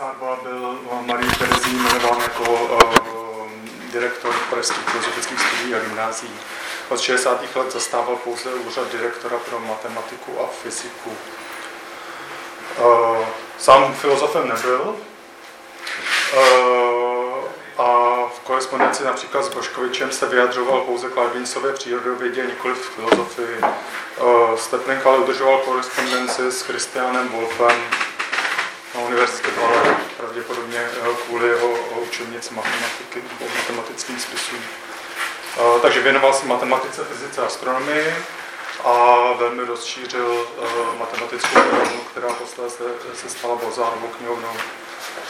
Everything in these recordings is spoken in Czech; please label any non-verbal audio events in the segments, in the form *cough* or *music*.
1952 byl Marie Terezí jmenován jako uh, direktor pražských filozofických studií a gymnází. Od 60. let zastával pouze úřad direktora pro matematiku a fyziku. Uh, sám filozofem nebyl, uh, a v korespondenci například s Boškovičem se vyjadřoval pouze k Leibnicově přírodovědě, nikoli v filozofii. Stepling ale udržoval korespondenci s Christianem Wolfem na univerzitě ale pravděpodobně eh, kvůli jeho učebnici matematiky nebo matematickým spisům. Takže věnoval se matematice, fyzice a astronomii a velmi rozšířil eh, matematickou knihovnu, která posléze se stala Bozánovou knihovnou.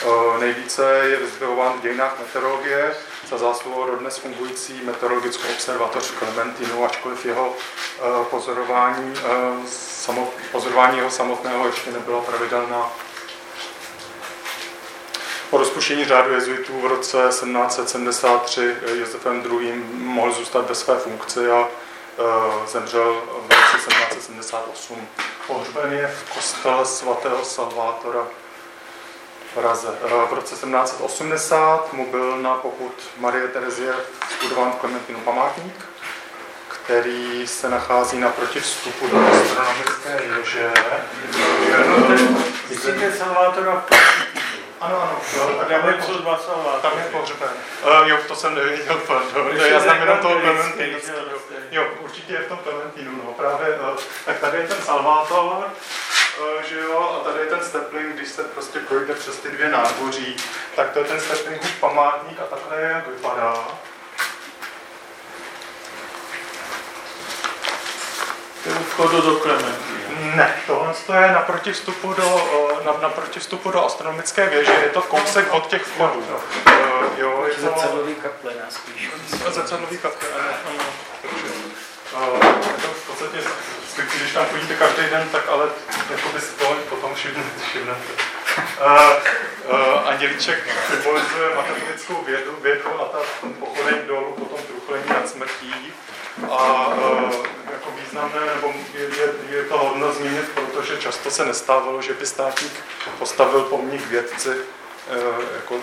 Eh, nejvíce je vyzdvihován v dějinách meteorologie za zásluhu o dnes fungující meteorologickou observatoř v Klementínu, ačkoliv jeho eh, pozorování, eh, pozorování jeho samotného ještě nebyla pravidelná. Po rozpuštění řádu jezuitů v roce 1773 Josefem II. mohl zůstat ve své funkci a zemřel v roce 1778. Pohřben je v kostele svatého Salvátora Praze. Eh, v roce 1780 mu byl na poput Marie Terezie studován v Klementinu památník, který se nachází naproti vstupu do astronomické věže. Myslíte Salvátora ano, ano. Jo, tak tam je, tam je pohřben. Uh, jo, to jsem nevěděl, pardon. Já znám jenom toho Clementinu. Jo, určitě je v tom Clementinu, no. Právě, uh, tak tady je ten Salvátor, Eh, že jo, a tady je ten stepling, když se prostě projde přes ty dvě nádvoří, tak to je ten steplingův památník a takhle jak vypadá. Vchodu do Klementy. Ne, tohle je naproti vstupu do, eh, na, naproti vstupu do astronomické věže, je to kousek od těch vchodů. Jo, jo je to... Zrcadlový kaple nás spíš. Zrcadlový kaple, ano. Takže, uh, je to v podstatě když tam chodíte každý den, tak ale jako by si to potom všimnete. všimnete. Uh, uh, Andělíček symbolizuje matematickou vědu, vědu a ta pochodeň dolů, potom truchlení nad smrtí. A uh, významné, nebo je, je, je to hodno zmínit, protože často se nestávalo, že by státník postavil pomník vědci, uh, jako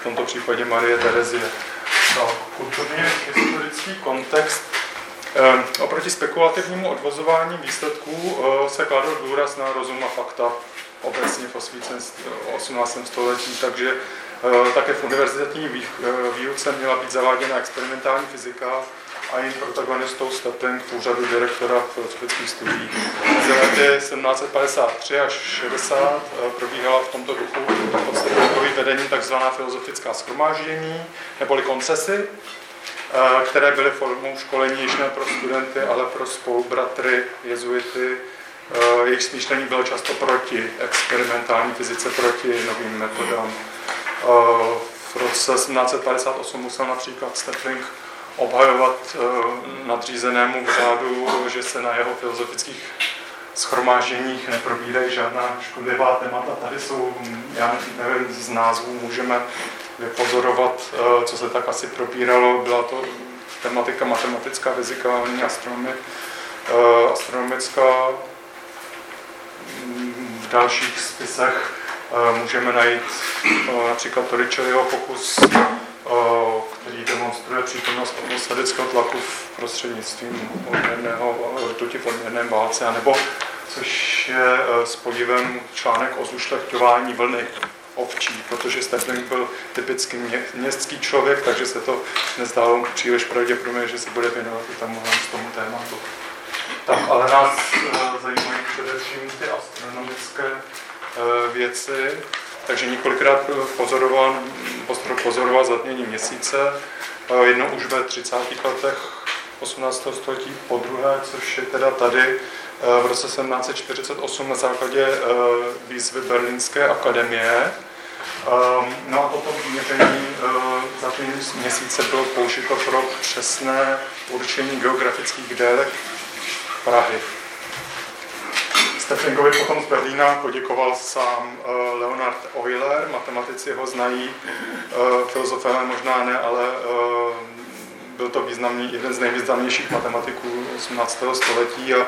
v tomto případě Marie Terezie. Kulturně historický kontext Ehm, oproti spekulativnímu odvozování výsledků eh, se kladl důraz na rozum a fakta obecně v osvícen 18. století, takže eh, také v univerzitní eh, výuce měla být zaváděna experimentální fyzika a jejím protagonistou Stepling v úřadu direktora filozofických studií. Z lety 1753 až 60 probíhala v tomto duchu pod Steplingovým vedením tzv. filozofická schromáždění neboli koncesy, Eh, které byly formou školení již ne pro studenty, ale pro spolubratry, jezuity. Eh, jejich smýšlení bylo často proti experimentální fyzice, proti novým metodám. Eh, v roce 1758 musel například Stepling obhajovat nadřízenému v řádu, že se na jeho filozofických schromážděních neprobírají žádná škodlivá témata. Tady jsou, já nevím, z názvů můžeme vypozorovat, eh, co se tak asi probíralo. Byla to tematika matematická, fyzikální, astronomie, eh, astronomická. V dalších spisech eh, můžeme najít například Toričeliho pokus, který demonstruje přítomnost atmosférického tlaku v prostřednictvím odměrného rtuti v odměrném válce, nebo což je s podívem článek o zušlechťování vlny ovčí, protože Stepling byl typicky mě, městský člověk, takže se to nezdálo příliš pravděpodobné, že se bude věnovat i tomu, tomu tématu. Tak, ale nás uh, zajímají především ty astronomické věci, takže několikrát pozoroval, pozoroval zatmění měsíce, uh, jednou už ve 30. letech 18. století, po druhé, což je teda tady v roce 1748 na základě výzvy Berlínské akademie, Ehm, no a toto měření eh, za měsíce bylo použito pro přesné určení geografických délek Prahy. Steplingovi potom z Berlína poděkoval sám eh, Leonard Euler, matematici ho znají, eh, filozofové možná ne, ale byl to významný, jeden z nejvýznamnějších matematiků 18. století a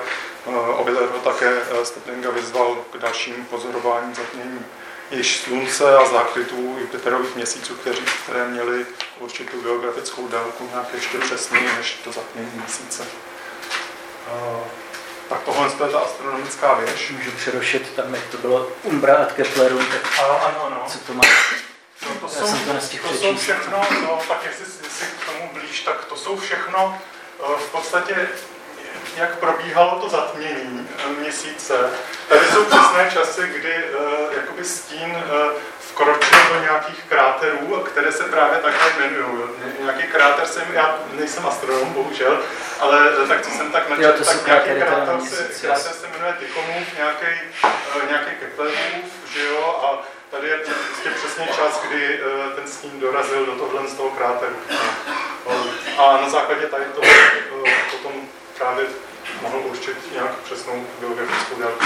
Euler ho také Steplinga vyzval k dalším pozorování zatmění již slunce a zákrytů Jupiterových měsíců, kteří, které měly určitou geografickou délku nějak ještě přesněji než to zatmění měsíce. Tak tohle je ta astronomická věž. Můžu přerušit tam, jak to bylo Umbra ad Kepleru, tak ano, ano, ano. co to má? No, to Já jsou, jsem to nestihl to jsou všechno, no, tak jestli, jestli k tomu blíž, tak to jsou všechno uh, v podstatě jak probíhalo to zatmění měsíce. Tady jsou přesné časy, kdy uh, jakoby stín vkročil do nějakých kráterů, které se právě takhle jmenují. Nějaký kráter jsem, já nejsem astronom, bohužel, ale tak co jsem tak načetl, tak nějaký kráter se, kráter se jmenuje Tychomův, nějaký, uh, nějaký Keplerův, že jo, a tady je prostě přesně čas, kdy uh, ten stín dorazil do tohle z toho kráteru. A na základě tady toho uh, potom právě mohl určit nějak přesnou geografickou délku.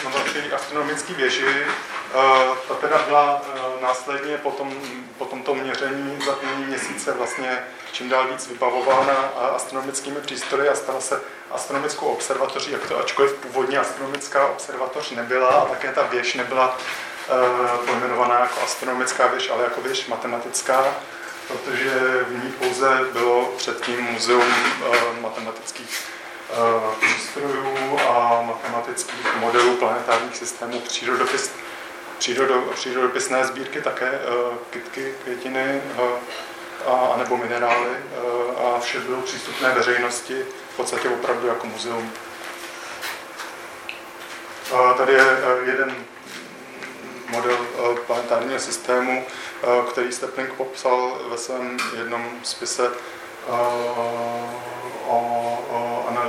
Jsme na té astronomické věži, ta teda byla následně po, tom, po tomto měření zatmění měsíce vlastně čím dál víc vybavována astronomickými přístroji a stala se astronomickou observatoří, jak to ačkoliv původně astronomická observatoř nebyla a také ta věž nebyla Eh, pojmenovaná jako astronomická věž, ale jako věž matematická, protože v ní pouze bylo předtím muzeum eh, matematických eh, přístrojů a matematických modelů planetárních systémů, přírodopis, přírodo, přírodopisné sbírky také, kytky, květiny a, nebo minerály a vše bylo přístupné veřejnosti v podstatě opravdu jako muzeum. Tady je jeden model eh, planetárního systému, eh, který Stepling popsal ve svém jednom spise eh, o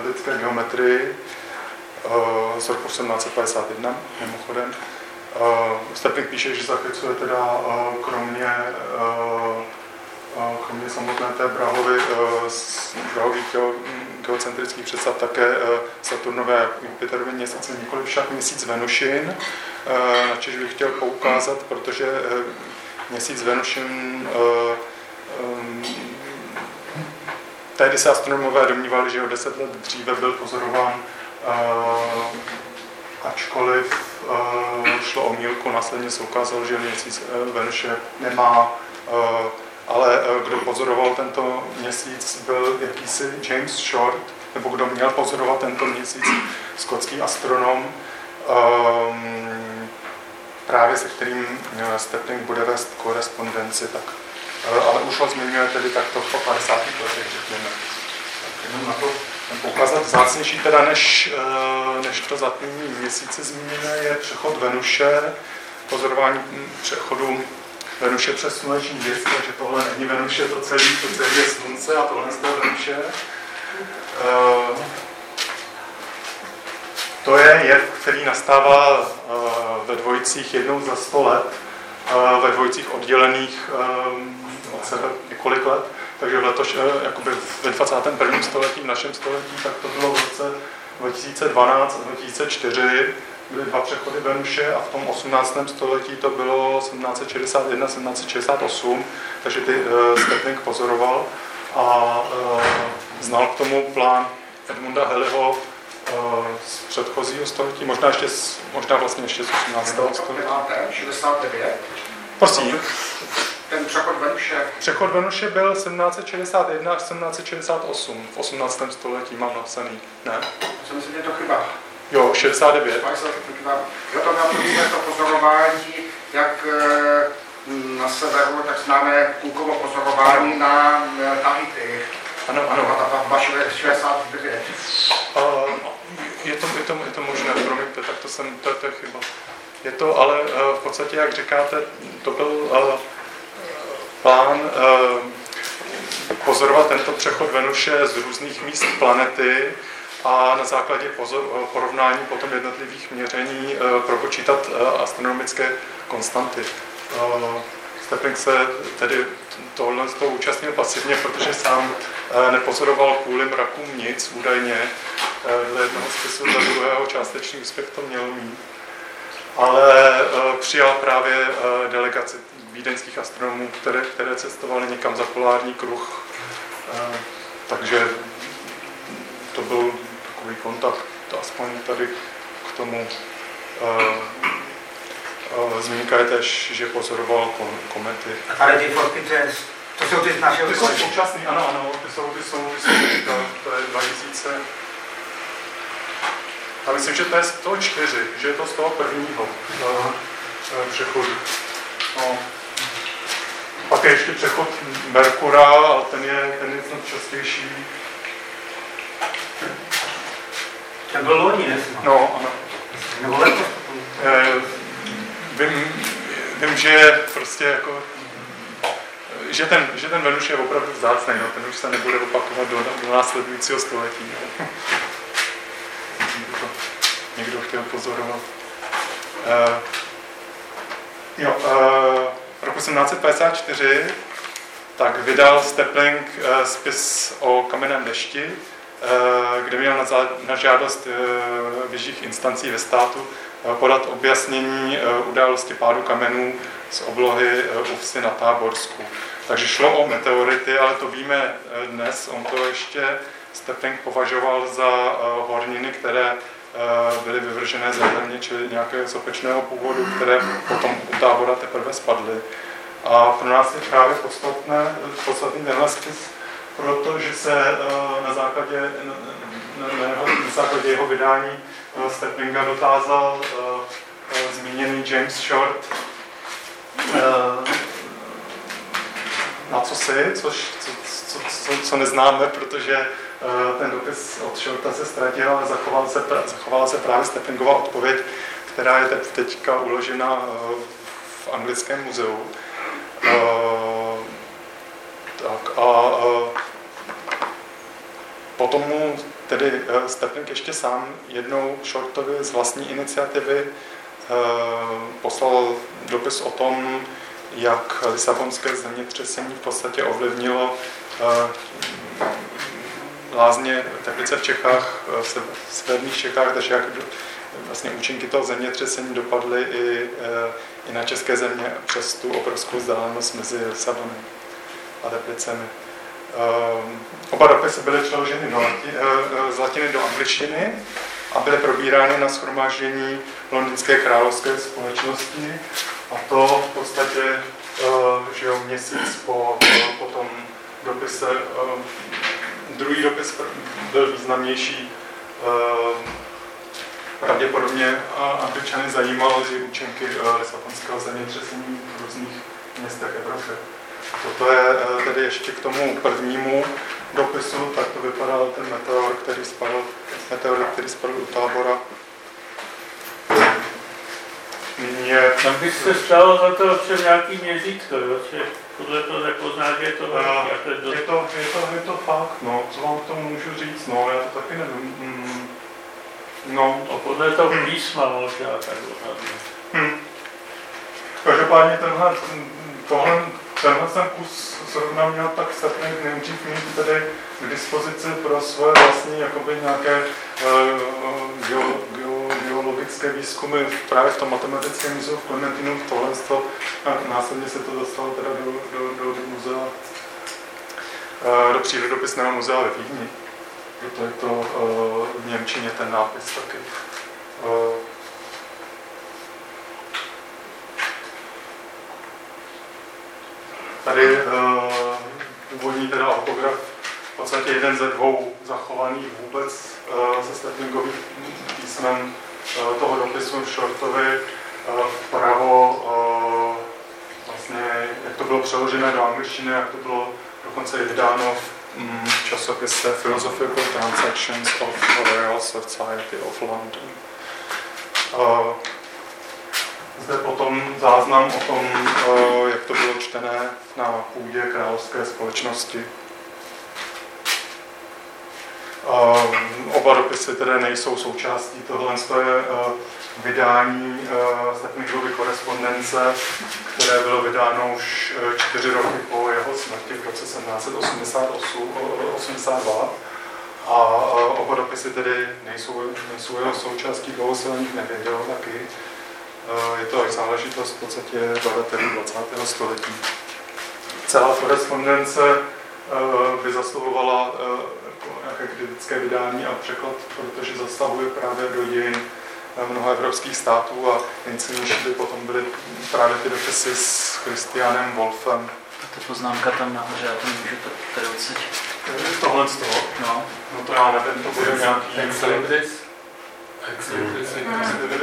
analytické geometrii z roku 1751, mimochodem. Stepling píše, že zachycuje teda kromě kromě samotné té Brahovy, z Brahových geocentrických představ také Saturnové Jupiterovy měsíce, nikoli však měsíc Venušin, Eh, na čež bych chtěl poukázat, protože eh, měsíc Venušin eh, tehdy se astronomové domnívali, že o deset let dříve byl pozorován, ačkoliv šlo o mílku, následně se ukázalo, že měsíc Venuše nemá, ale kdo pozoroval tento měsíc byl jakýsi James Short, nebo kdo měl pozorovat tento měsíc, skotský astronom, um, právě se kterým eh, Stepling bude vést korespondenci, tak, eh, ale už ho zmiňuje tedy takto po 50. letech, řekněme. Tak jenom na to poukázat zácnější teda než, eh, než to zatmění měsíce zmíněné je přechod Venuše, pozorování hm, přechodu Venuše přes sluneční disk, takže tohle není Venuše, to celé, to celé je slunce a tohle je Venuše. To je jev, který nastává eh, ve dvojicích jednou za sto let, ve dvojicích oddělených eh, od sebe několik let. Takže v letoš, jakoby ve 21. století, v našem století, tak to bylo v roce 2012 a 2004, byly dva přechody Venuše a v tom 18. století to bylo 1761, 1768, takže ty uh, Stepling pozoroval a uh, znal k tomu plán Edmunda Heliho z předchozího století, možná ještě možná vlastně ještě z 18. století. 69? Prosím. Ten přechod Venuše? Přechod Venuše byl 1761 až 1768, v 18. století mám napsaný, ne? Já myslím, že je to chyba. Jo, 69. Jo, to bylo to pozorování, jak eh, na severu, tak známe Cookovo pozorování na Tahiti. Ano, ano. A ta 69. To, je to, je to možné, promiňte, tak to, jsem, to, to je chyba. Je to ale uh, v podstatě, jak říkáte, to byl uh, plán uh, pozorovat tento přechod Venuše z různých míst planety a na základě pozor, porovnání potom jednotlivých měření propočítat astronomické konstanty. Stepling se tedy tohle z toho účastnil pasivně, protože sám nepozoroval kvůli mrakům nic údajně, Eh, dle jednoho spisu, dle druhého částečný úspěch to měl mít. Ale eh, přijal právě eh, delegaci vídeňských astronomů, které, které cestovali někam za polární kruh. Takže to byl takový kontakt, to aspoň tady k tomu zmínka je tež, že pozoroval komety. A tady ty fotky, to jsou ty z našeho Ty jsou současný, ano, ano, ty jsou, ty jsou, ty jsou to, to je 2000. A myslím, že to je z toho čtyři, že je to z toho prvního uh, přechodu. No. Pak je ještě přechod Merkura, ale ten je, ten je snad častější. Ten byl loni, ne? No, ano. Nebo letos? Eh, vím, vím, že prostě jako že ten, že ten Venuš je opravdu vzácný, no, ten už se nebude opakovat do, do následujícího století. No. Chtěl pozorovat. Uh, jo, uh, roku 1754 tak vydal Stepling uh, spis o kamenném dešti, uh, kde měl na, za, na žádost uh, vyšších instancí ve státu uh, podat objasnění uh, události pádu kamenů z oblohy uh, Uvsy na Táborsku. Takže šlo o meteority, ale to víme dnes. On to ještě Stepling považoval za horniny, které byly vyvržené ze země, čili nějakého sopečného původu, které potom u tábora teprve spadly. A pro nás je právě podstatné, podstatný tenhle spis, protože se na základě, na, na, na základě jeho vydání Steplinga dotázal zmíněný James Short na co si, což, co, co, co, co neznáme, protože ten dopis od Shorta se ztratil, ale zachovala se, zachovala se právě Steplingová odpověď, která je teď, teďka uložena v anglickém muzeu. Tak a potom mu tedy Stepling ještě sám jednou Shortovi z vlastní iniciativy poslal dopis o tom, jak Lisabonské zemětřesení v podstatě ovlivnilo lázně Teplice v Čechách, v severních Čechách, takže jak vlastně účinky toho zemětřesení dopadly i, i na české země přes tu obrovskou vzdálenost mezi Lisabonem a Teplicemi. Oba dopisy byly přeloženy do z latiny do angličtiny a byly probírány na schromáždění Londýnské královské společnosti a to v podstatě že jo, měsíc po, po tom dopise Druhý dopis byl významnější. Pravděpodobně Angličany zajímalo že účinky Lisabonského zemětřesení v různých městech Evropy. Toto je tedy ještě k tomu prvnímu dopisu, tak to vypadal ten meteor, který spadl, meteor, který spadl u tábora. Nyní je... Tam bych se stalo za to ovšem nějaký měřítko, jo? Že podle toho tak že je to velký. Uh, je, to, je, to, je to fakt, no, co vám k tomu můžu říct, no, já to taky nevím. Mm. No. A podle toho písma možná tak odhadne. Hmm. Každopádně tenhle, tohle, tenhle ten kus zrovna měl tak statný nejdřív mít tedy k dispozici pro svoje vlastní jakoby nějaké uh, geo, geo, geologické výzkumy právě v tom matematickém muzeu v Clementinu, tohle to, a následně se to dostalo teda do, do, do, do muzea, uh, do přírodopisného muzea ve Vídni. Proto je to uh, v Němčině ten nápis taky. Uh, Tady úvodní teda autograf, v podstatě jeden ze dvou zachovaných vůbec se Steplingových písmen toho dopisu Shortovi vpravo, vlastně, jak to bylo přeložené do angličtiny, jak to bylo dokonce i vydáno v mm, časopise Philosophical Transactions of Royal Society of London. Zde potom záznam o tom, eh, jak to bylo čtené na půdě královské společnosti. Eh, oba dopisy tedy nejsou součástí tohle je eh, vydání Stepnikovy korespondence, které bylo vydáno už čtyři roky po jeho smrti v roce 1782. A oba dopisy tedy nejsou, nejsou jeho součástí, dlouho se o nich nevěděl taky. Eh, je to záležitost v podstatě badatelů 20. století. Celá korespondence by zasluhovala jako nějaké kritické vydání a překlad, protože zasahuje právě do dějin mnoha evropských států a nejcennější by potom byly právě ty dopisy s Christianem Wolfem. A ta poznámka tam nahoře, já to nemůžu tady odseď. Tohle z toho? No. No to já nevím, to bude nějaký...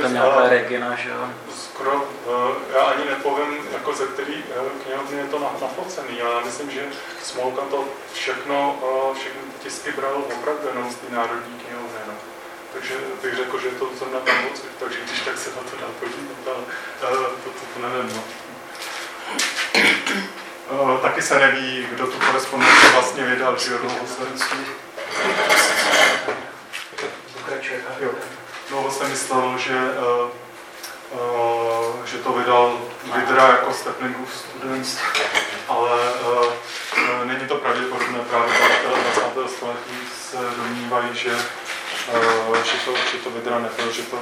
To nějaká Regina, že jo? Skoro, uh, já ani nepovím, jako ze který uh, knihovny je to na, nafocený. Já myslím, že Smolka to všechno, uh, všechny tisky bral opravdu jenom z té národní knihovny. No. Takže bych řekl, že to zrovna tam pocit, takže když tak se na to dá podívat, ale uh, to, to, to nevím. No. Taky se neví, kdo tu korespondenci vlastně vydal, že jo, dlouho se... Jo, dlouho se myslel, že, uh, uh, že to vydal Vidra jako Steplingův student, ale uh, není to pravděpodobné, právě 20. století se domnívají, že, uh, že, to, že to Vidra nebyl, že to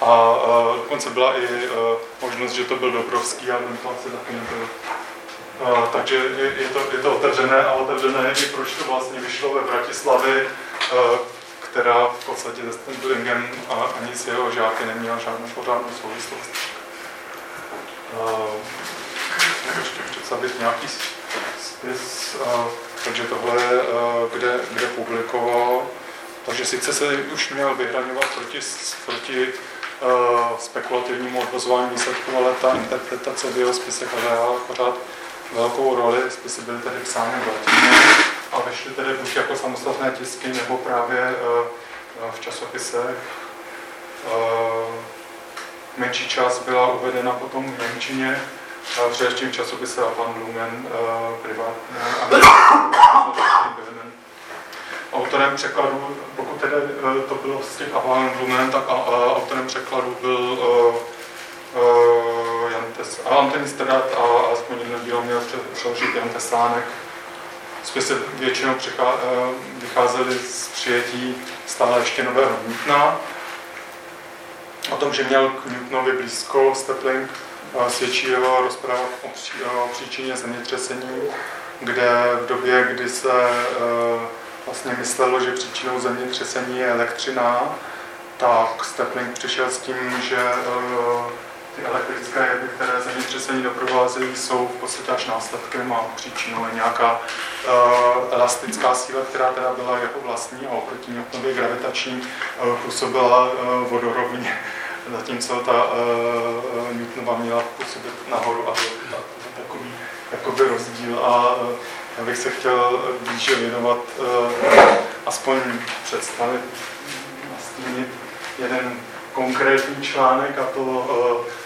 a uh, dokonce byla i uh, možnost, že to byl Dobrovský, ale ten to asi taky nebyl. Uh, takže je, je, to, je to otevřené a otevřené je proč to vlastně vyšlo ve Bratislavě, uh, která v podstatě se a ani s jeho žáky neměla žádnou pořádnou souvislost. Uh, ještě představit nějaký spis, uh, takže tohle je, uh, kde, kde publikoval. Takže sice se už měl vyhraňovat proti, proti spekulativnímu odvozování výsledků, ale ta interpretace v jeho spisech hrála pořád velkou roli. Spisy byly tedy psány v latině a vyšly tedy buď jako samostatné tisky, nebo právě uh, v časopisech. Uh, menší část byla uvedena potom v Němčině, v především časopise Van Lumen, uh, privátně, Autorem překladu, pokud tedy to bylo z těch Avan Lumen, tak autorem překladu byl Jan Tes, Antonín Strat a aspoň jedno dílo měl přeložit Jan Tesánek. Spisy většinou uh, vycházely z přijetí stále ještě nového Newtona. O tom, že měl k Newtonovi blízko Stepling, svědčí jeho rozpráva o, pří, o příčině zemětřesení, kde v době, kdy se vlastně myslelo, že příčinou zemětřesení je elektřina, tak Stepling přišel s tím, že ty elektrické jevy, které zemětřesení doprovázejí, jsou v podstatě až následkem a příčinou je nějaká uh, elastická síla, která teda byla jeho vlastní a oproti Newtonově gravitační uh, působila uh, vodorovně, *laughs* zatímco ta uh, Newtonova měla působit nahoru a takový jakoby rozdíl a uh, já bych se chtěl blíže věnovat uh, aspoň představit vlastně jeden konkrétní článek a to uh,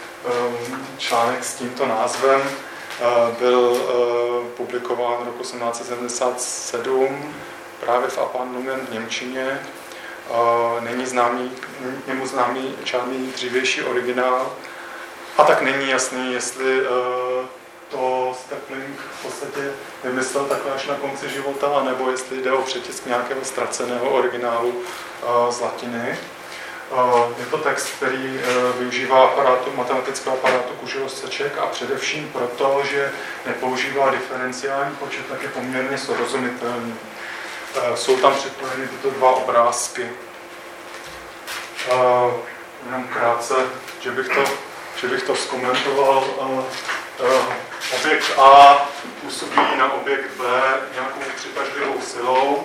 článek s tímto názvem byl publikován roku 1877 právě v Apan v Němčině. Není známý, němu známý žádný dřívější originál a tak není jasný, jestli to Stepling v podstatě vymyslel takhle až na konci života, nebo jestli jde o přetisk nějakého ztraceného originálu z latiny. Je to text, který e, využívá aparátu, matematického aparátu seček a především proto, že nepoužívá diferenciální počet, tak je poměrně srozumitelný. E, jsou tam připojeny tyto dva obrázky. Jenom krátce, že bych to, že bych to zkomentoval. Objekt A působí na objekt B nějakou přitažlivou silou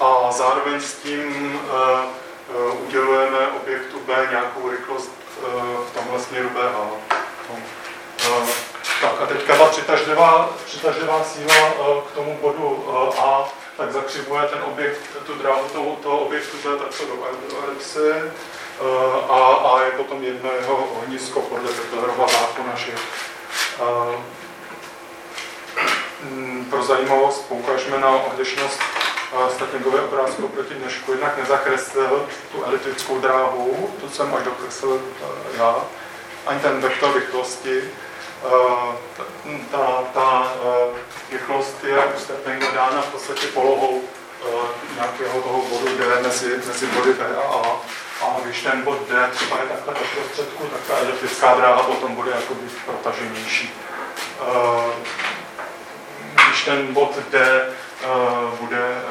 a zároveň s tím Eh, udělujeme objektu B nějakou rychlost eh, v tomhle směru BH. No. Eh, tak a teďka ta přitažlivá, přitažlivá síla k tomu bodu A tak zakřivuje ten objekt, tu dráhu toho, toho objektu B takto do elipsy a, a je potom jedno jeho ohnisko podle Keplerova zákona, že mm, pro zajímavost poukážeme na odlišnost statingové obrázky oproti dnešku jednak nezakreslil tu eliptickou dráhu, to jsem až dokreslil eh, já, ani ten vektor rychlosti. Eh, ta, ta eh, rychlost je u Steplinga dána v podstatě polohou nějakého toho bodu D mezi, mezi body B a A. A když ten bod D třeba je takhle do prostředku, tak ta eliptická dráha potom bude jakoby protaženější. Když ten bod D bude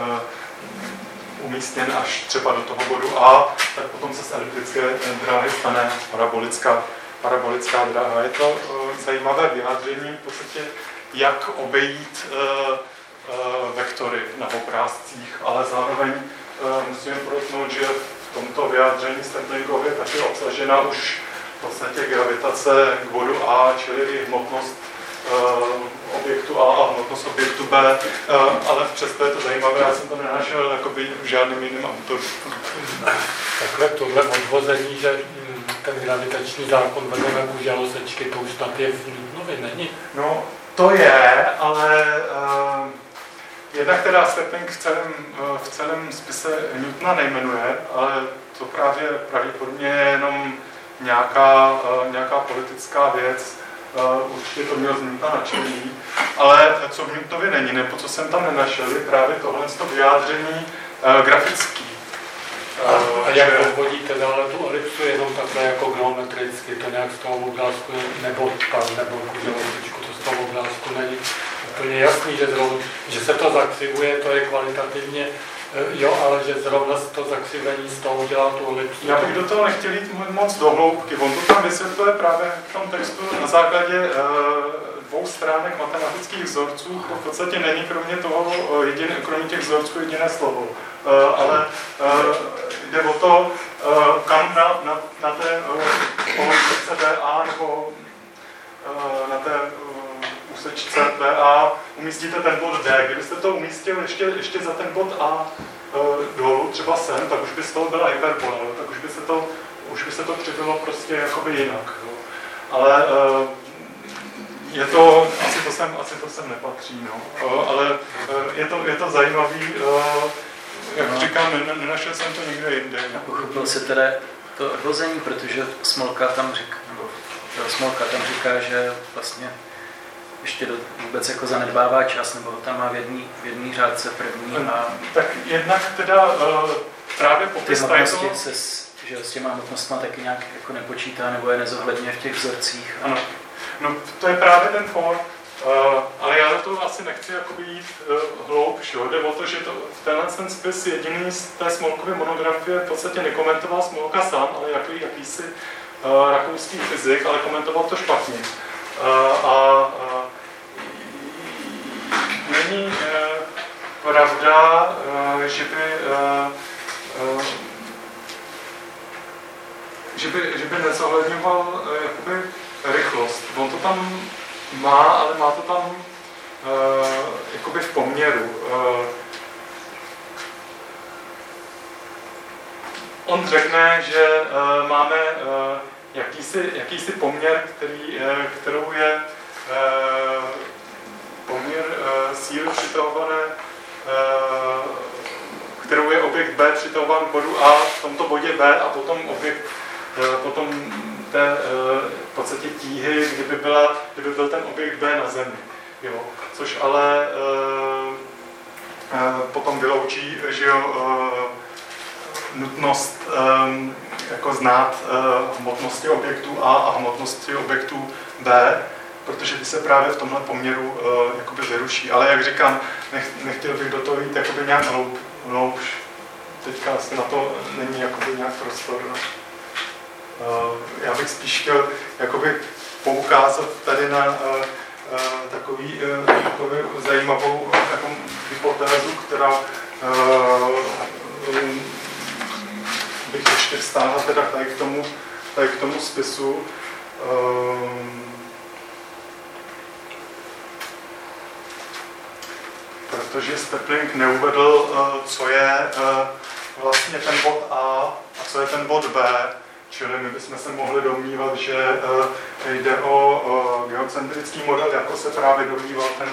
umístěn až třeba do toho bodu A, tak potom se z eliptické dráhy stane parabolická, parabolická dráha. Je to zajímavé vyjádření v podstatě, jak obejít vektory na obrázcích, ale zároveň musíme podotknout, že v tomto vyjádření Steplingově taky obsažena už v podstatě gravitace k bodu A, čili i hmotnost objektu A a hmotnost objektu B, uh, ale přesto je to zajímavé, já jsem to nenašel jakoby v žádným jiném autoru. Takhle tohle odvození, že mm, ten gravitační zákon vedeme u žaluzečky, to už snad je v Newtonovi, není? No, to je, ale uh, Jednak teda Stepping v celém, v celém spise Newtona nejmenuje, ale to právě pravděpodobně je jenom nějaká, eh, nějaká politická věc, eh, určitě to měl z Newtona nadšení, ale co v Newtonově není, nebo co jsem tam nenašel, je právě tohle to vyjádření uh, grafický. A, a jak odvodíte dále tu elipsu jenom takhle jako geometricky, to nějak z toho obrázku, nebo tam, nebo železničku, to z toho obrázku není úplně jasný, že, zrovna, že se to zakřivuje, to je kvalitativně Eh, jo, ale že zrovna to zakřivení z toho dělá tu lepší. Já bych do toho nechtěl jít moc do hloubky. On to tam vysvětluje právě v tom textu na základě uh, dvou stránek matematických vzorců. To v podstatě není kromě toho uh, jediné, kromě těch vzorců jediné slovo. Ale jde o to, kam na, na, na té uh, BA nebo na té úsečce a umístíte ten bod D. Kdybyste to umístil ještě, ještě za ten bod A e, dolů, třeba sem, tak už by z toho byla hyperbola, tak už by se to, už by se to přibylo prostě jakoby jinak. Jo. Ale e, je to, asi to sem, asi to sem nepatří, no. E, ale e, je to, je to zajímavý, e, jak no. říkám, nenašel jsem to nikde jinde. Pochopil se teda to odvození, protože Smolka tam říká, nebo Smolka tam říká, že vlastně ještě do, vůbec jako zanedbává čas, nebo tam má v jedný, v jedný řádce první a... Tak jednak teda uh, právě popis ty se s, že s těma hmotnostma taky nějak jako nepočítá, nebo je nezohledně v těch vzorcích. Ano. No to je právě ten for, uh, ale já na to asi nechci jakoby jít uh, hloub, jo? jde o to, že to, tenhle ten spis jediný z té Smolkovy monografie v podstatě nekomentoval Smolka sám, ale jaký, jakýsi uh, rakouský fyzik, ale komentoval to špatně. Uh, a není eh, pravda, eh, že by eh, že by, že by nezohledňoval jakoby rychlost. On to tam má, ale má to tam jakoby v poměru. On řekne, že máme jakýsi, jakýsi poměr, který, uh, kterou je uh, poměr uh, síly přitahované, kterou je objekt B přitahován k bodu A v tomto bodě B a potom objekt, potom té v podstatě tíhy, kdyby, byla, kdyby byl ten objekt B na Zemi. Jo. Což ale potom vyloučí, že jo, nutnost jako znát uh, hmotnosti objektu A a hmotnosti objektu B, protože ty se právě v tomhle poměru uh, jakoby vyruší. Ale jak říkám, nech, nechtěl bych do toho jít jakoby nějak hloub, hloub. Teďka asi na to není jakoby nějak prostor. Uh, já bych spíš chtěl jakoby poukázat tady na uh, takový, takový zajímavou hypotézu, která bych ještě vstáhl teda tady k tomu, tady k tomu spisu. Um, protože Stepling neuvedl, eh, co je eh, vlastně ten bod A a co je ten bod B. Čili my bychom se mohli domnívat, že eh, jde o geocentrický model, jako se právě domníval ten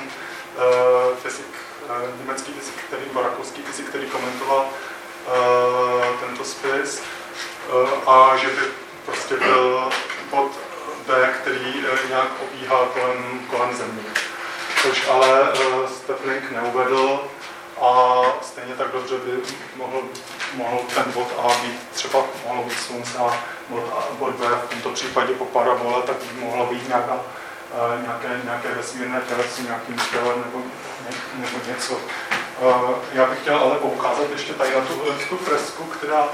fyzik, německý fyzik, který, rakouský fyzik, který komentoval tento spis a že by prostě byl bod B, který nějak obíhá kolem, kolem země což ale Stepling neuvedl a stejně tak dobře by mohl, mohl ten bod A být třeba mohlo být slunce a bod, A, bod B v tomto případě po parabole, tak by mohlo být nějaká, nějaké, nějaké vesmírné těleso, nějaký meteor nebo, nebo něco. Já bych chtěl ale poukázat ještě tady na tu, tu fresku, která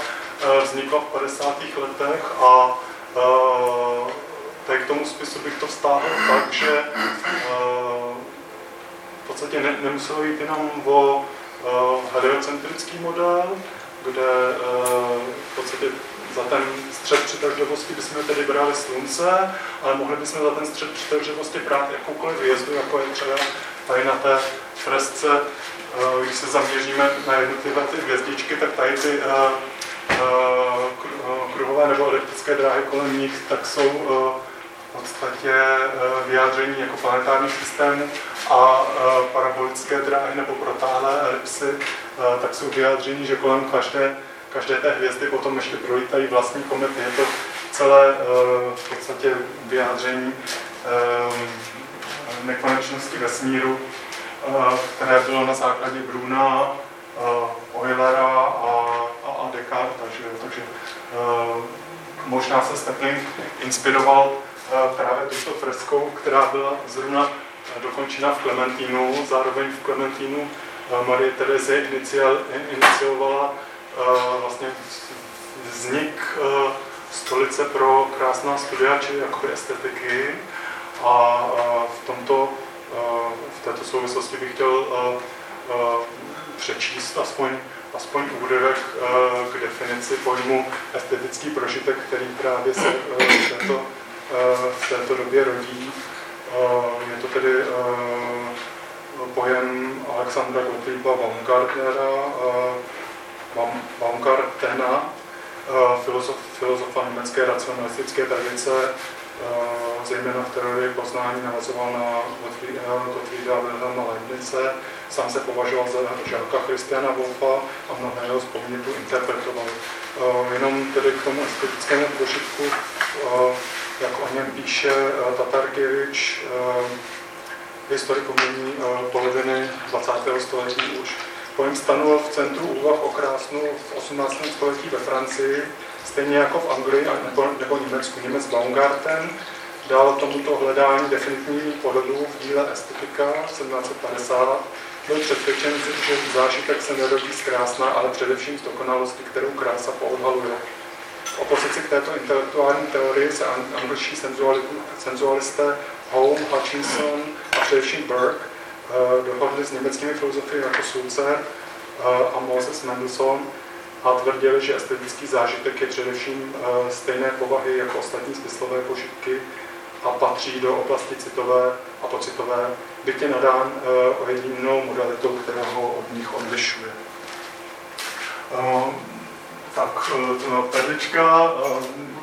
vznikla v 50. letech a tady k tomu spisu bych to vztáhl tak, že v podstatě ne, nemuselo jít jenom o heliocentrický model, kde v podstatě za ten střed přitažlivosti bychom tedy brali slunce, ale mohli bychom za ten střed přitažlivosti brát jakoukoliv hvězdu, jako je třeba tady na té fresce, eh, když se zaměříme na jednotlivé ty hvězdičky, tak tady ty eh, eh, kruhové nebo elliptické dráhy kolem nich, tak jsou v podstatě vyjádření jako planetárních systémů a parabolické dráhy nebo protáhlé elipsy, tak jsou vyjádření, že kolem každé každé té hvězdy potom ještě prolítají vlastní komety. Je to celé eh, v podstatě vyjádření eh, nekonečnosti vesmíru, eh, které bylo na základě Bruna, Eulera a, a Descartes. Takže, takže možná se Stepling inspiroval právě touto freskou, která byla zrovna dokončena v Klementínu. Zároveň v Klementínu Marie Terezie iniciovala vlastně vznik stolice pro krásná studia, či jako estetiky. A v, tomto, v této souvislosti bych chtěl přečíst aspoň, aspoň úryvek k definici pojmu estetický prožitek, který právě se v této, v této době rodí. Je to tedy pojem Alexandra Gottlieba Baumgartnera, Baumgartena, filozof, filozofa německé racionalistické tradice, zejména v teorii poznání navazoval na Gottfrieda Wilhelma Leibnize, sám se považoval za žáka Christiana Wolfa a mnohé jeho vzpomínku interpretoval. Eh, jenom tedy k tomu estetickému prožitku, jak o něm píše Tatarkiewicz, historik umění poloviny 20. století už Pojem stanul v centru úvah o krásnu v 18. století ve Francii, stejně jako v Anglii nebo, nebo Německu. Němec Baumgarten dal tomuto hledání definitivní podobu v díle Estetika 1750. Byl přesvědčen, že zážitek se nerodí z krásna, ale především z dokonalosti, kterou krása poodhaluje. V opozici k této intelektuální teorii se angličtí senzualisté Home, Hutchinson a především Burke dohodli s německými filozofy jako Sulzer eh, a Moses Mendelssohn a tvrdili, že estetický zážitek je především eh, stejné povahy jako ostatní smyslové požitky a patří do oblasti citové a pocitové, byť je nadán ojedinělou modalitou, která ho od nich odlišuje. Tak, to perlička,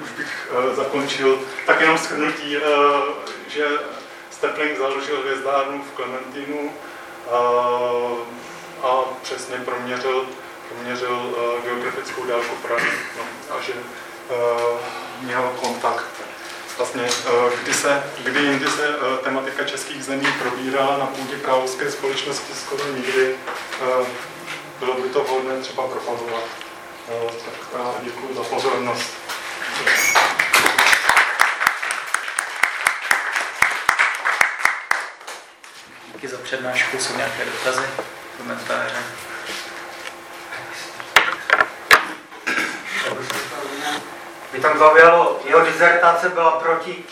už bych zakončil, tak jenom shrnutí, že Stepling založil hvězdárnu v Klementínu a, a přesně proměřil, proměřil uh, geografickou délku Prahy no, a že uh, měl kontakt. Vlastně, uh, kdy, se, kdy jindy se tematika českých zemí probírala na půdě královské společnosti skoro nikdy, bylo by to vhodné třeba propagovat. Uh, tak děkuji za pozornost. Díky za přednášku. Jsou nějaké dotazy, komentáře? Mě tam zaujalo, jeho dizertace byla proti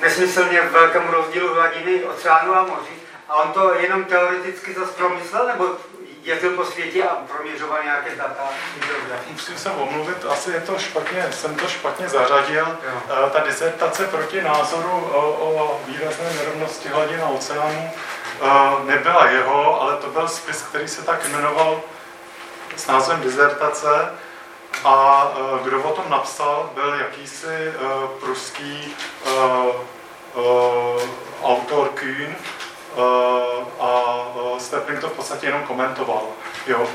nesmyslně velkému rozdílu hladiny oceánu a moři. A on to jenom teoreticky zase promyslel, nebo jezdil po světě a proměřoval nějaké data? Musím se omluvit, asi je to špatně, jsem to špatně zařadil. Jo. Eh, ta disertace proti názoru o, o výrazné nerovnosti hladiny oceánu nebyla jeho, ale to byl spis, který se tak jmenoval s názvem dizertace a e, kdo o tom napsal, byl jakýsi e, pruský e, autor Kühn a Stepling to v podstatě jenom komentoval. Jo.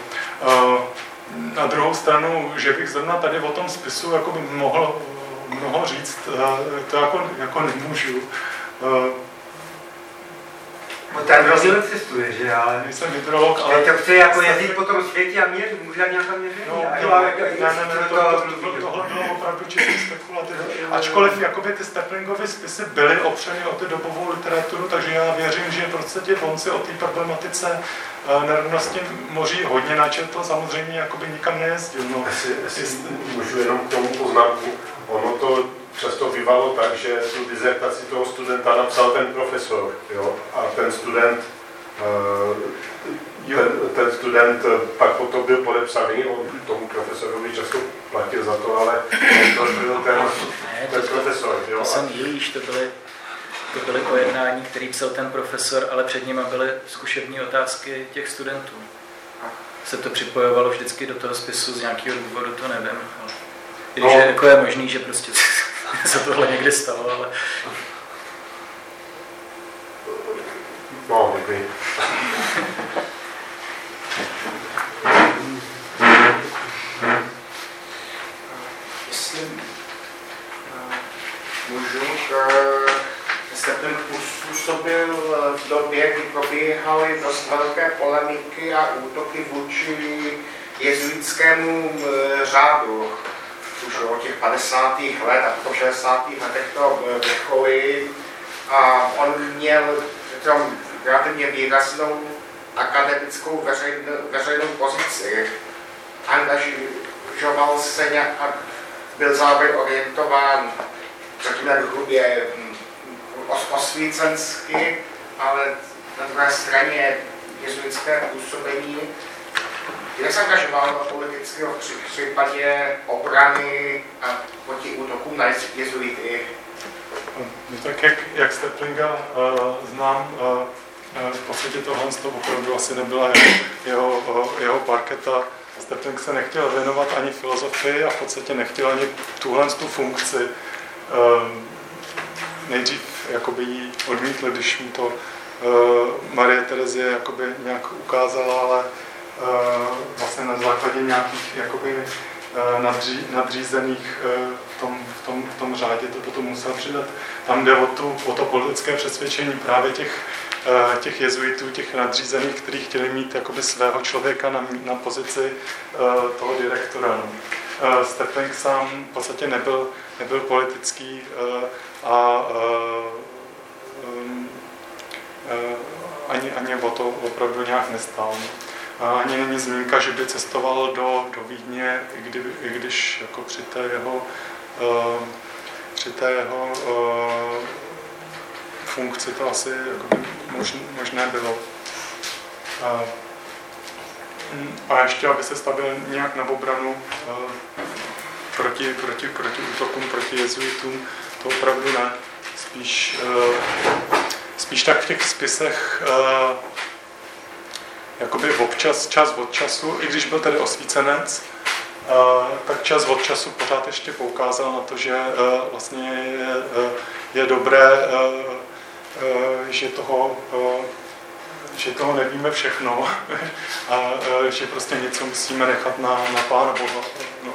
Na druhou stranu, že bych zrovna tady o tom spisu jako by mohl mnoho říct, to jako, jako nemůžu No ten rozdíl existuje, že ale... Nejsem hydrolog, ale... Ale to chce jako jezdit po tom světě a měřit, může nějaká měření. No, to, tohle bylo opravdu čistý spekulativ. Ačkoliv jakoby ty Steplingovy spisy byly opřeny o ty dobovou literaturu, takže já věřím, že prostě on si o té problematice eh, nerovnosti moří hodně načetl, samozřejmě jakoby nikam nejezdil. No. Jestli, jestli můžu jenom k tomu poznámku, ono to často bývalo tak, že tu dizertaci toho studenta napsal ten profesor, jo, a ten student eh, ten, ten student pak potom byl podepsaný, on tomu profesorovi často platil za to, ale to byl ten, Ne, ten to, to, profesor. Jo, to a- jsem to byly, to byly pojednání, který psal ten profesor, ale před nimi byly zkušební otázky těch studentů. Se to připojovalo vždycky do toho spisu z nějakého důvodu, to nevím. Ale... Když No. je, jako je možný, že prostě *laughs* se tohle někdy stalo, ale No, děkuji. Jestli eh, můžu, eh, Stephen působil eh, v době, kdy probíhaly dost velké polemiky a útoky vůči jezuitskému řádu. Od těch 50. let a po 60. letech to vrcholí. A on měl přitom relativně výraznou akademickou veřejnou, veřejnou pozici. Angažoval se nějak a byl zároveň orientován, řekněme hrubě os- osvícensky, ale na druhé straně jezuitské působení. Jak se angažoval politicky při- případě obrany a proti útokům na jez- jezuity? No, tak jak, jak Steplinga uh, znám, uh, v podstatě tohle toho opravdu asi nebyla jeho, jeho, parketa. Stepling se nechtěl věnovat ani filozofii a v podstatě nechtěl ani tuhle tu funkci. Nejdřív jakoby ji odmítl, když mu to Marie Terezie jakoby nějak ukázala, ale vlastně na základě nějakých jakoby uh, nadří, nadřízených uh, v tom, v, tom, v tom řádě to potom musel přidat. Tam jde o, tu, o to politické přesvědčení právě těch, těch jezuitů, těch nadřízených, kteří chtěli mít jakoby svého člověka na, na pozici toho direktora. No. Stepling sám v podstatě nebyl, nebyl politický a uh, ani, ani o to opravdu nějak nestál. Ani není zmínka, že by cestoval do, do Vídně, i, kdy, i když jako při té jeho, uh, při té jeho uh, funkci to asi jako možné, možné bylo. Uh, a ještě, aby se stavil nějak na obranu proti, proti, proti útokům, proti jezuitům, to opravdu ne. Spíš, spíš tak v těch spisech jakoby občas, čas od času, i když byl tedy osvícenec, uh, tak čas od času pořád ještě poukázal na to, že uh, vlastně je, uh, je dobré, že toho že toho nevíme všechno *laughs* a že prostě něco musíme nechat na, na Pána Boha. No.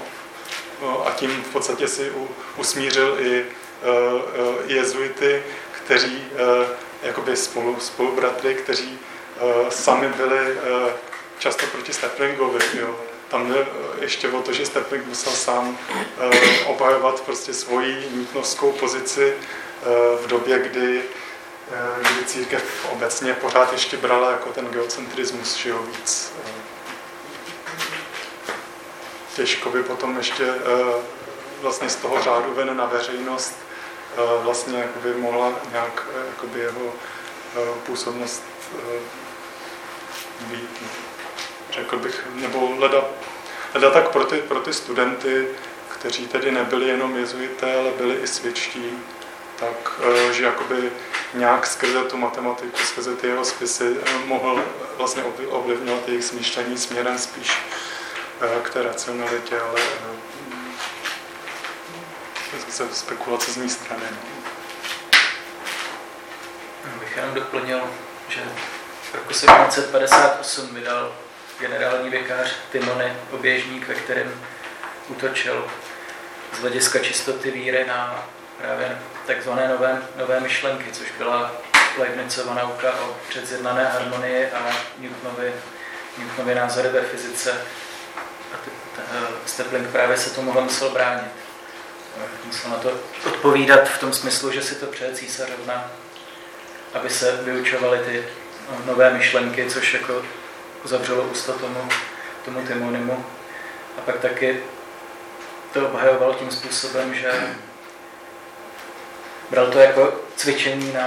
No, a tím v podstatě si usmířil i uh, jezuity, kteří jakoby spolu, spolubratry, kteří sami byli uh, často proti Steplingovi. Jo. Tam jde uh, ještě o to, že Stepling musel sám obhajovat prostě svoji nutnovskou pozici v době, kdy, kdy církev obecně pořád ještě brala jako ten geocentrismus, že jo, víc. Těžko by potom ještě vlastně z toho řádu ven na veřejnost vlastně jakoby mohla nějak jakoby jeho působnost řekl bych, nebo leda, leda tak pro ty, pro ty studenty, kteří tedy nebyli jenom jezuité, ale byli i svědčtí, tak, uh, že jakoby nějak skrze tu matematiku, skrze ty jeho spisy uh, mohl vlastně ovlivňovat jejich smýšlení směrem spíš k té racionalitě, ale zase spekulace z mé strany. bych jenom doplnil, že v roku 1758 vydal generální vikář Timony oběžník, ve kterém útočil z hlediska čistoty víry na právě takzvané nové, nové myšlenky, což byla Leibnizova nauka o předzjednané harmonii a Newtonovy, Newtonovy názory ve fyzice. A eh, Stepling právě se tomu musel bránit. Musel na to odpovídat v tom smyslu, že si to přeje císařovna, aby se vyučovaly ty nové myšlenky, což jako uzavřelo ústa tomu, tomu Timonimu. A pak taky to obhajoval tím způsobem, že bral to jako cvičení na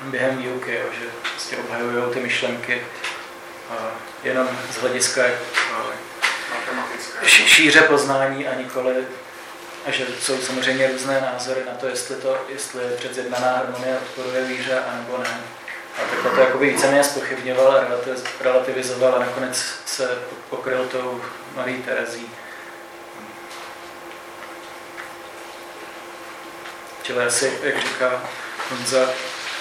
během výuky, jo, že prostě obhajují ty myšlenky a jenom z hlediska šíře poznání a nikoli a že jsou samozřejmě různé názory na to, jestli to, jestli předzjednaná harmonie odporuje víře, anebo ne. A takhle to jakoby víceméně spochybňoval a relativizoval a nakonec se pokryl tou Marí Terezí. Čili asi, jak říká Honza,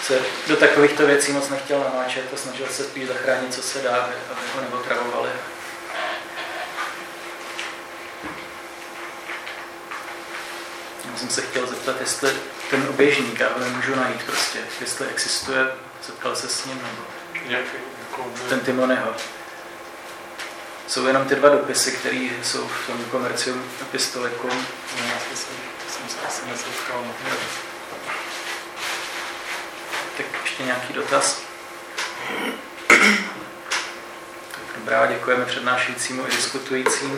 se do takovýchto věcí moc nechtěl namáčet a snažil se spíš zachránit, co se dá, aby ho neotravovali. Já jsem se chtěl zeptat, jestli ten oběžník, já ho nemůžu najít prostě, jestli existuje, setkal se s ním, nebo Nějaký, jako, ten Timonyho. Jsou jenom ty dva dopisy, které jsou v tom komercium epistoliku. ne, já jsem, jsem se asi nesetkal. No. Tak ještě nějaký dotaz? Tak dobrá, děkujeme přednášejícímu i diskutujícím.